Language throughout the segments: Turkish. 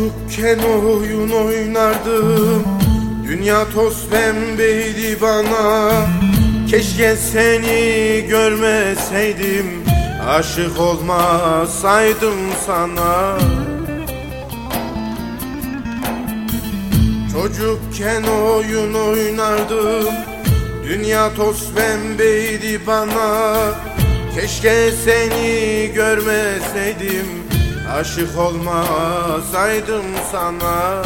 Çocukken oyun oynardım. Dünya toz pembeydi bana. Keşke seni görmeseydim. Aşık olmasaydım sana. Çocukken oyun oynardım. Dünya toz pembeydi bana. Keşke seni görmeseydim Aşık olmasaydım sana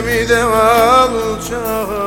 müsün Hem de alçak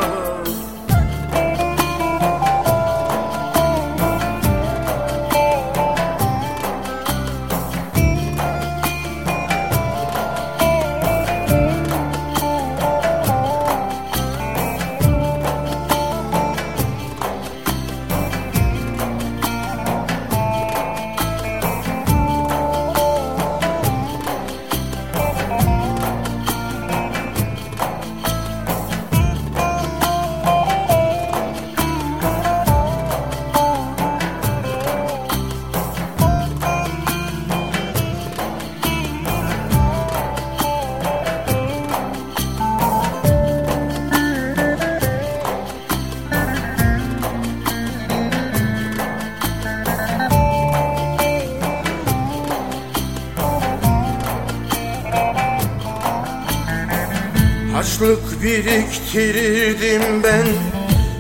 Harçlık biriktirirdim ben.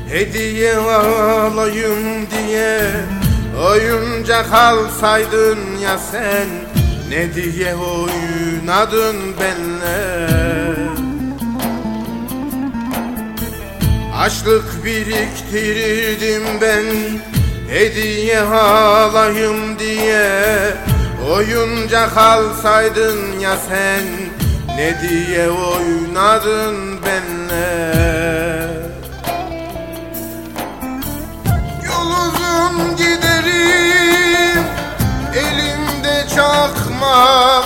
Hediye alayım diye. Oyuncak alsaydın ya sen. Ne diye oynadın benle? Açlık biriktirirdim ben. Hediye alayım diye. Oyuncak alsaydın ya sen Ne diye oynadın benle? Yol uzun giderim Elimde çakmak.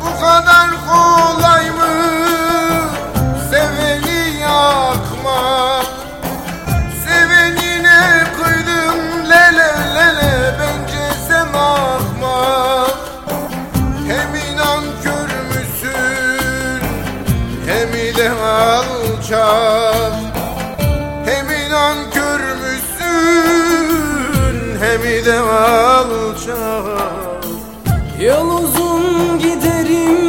Bu kadar kolay alçak Hem inankör müsün? Hem de alçak Yol uzun giderim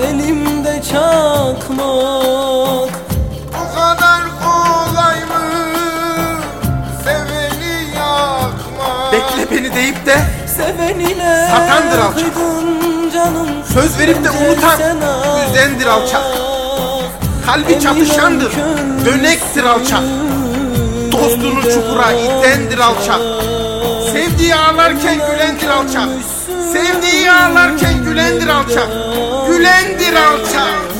elimde çakmak. Bu kadar kolay mı? Seveni yakmak Bekle beni deyip de Sevenine Satandır alçak. kıydın canım. Söz verip de unutan üzendir alçak. Kalbi çatışandır. Dönektir alçak Dostunu çukura itendir alçak Sevdiği ağlarken gülendir alçak Sevdiği ağlarken gülendir alçak Gülendir alçak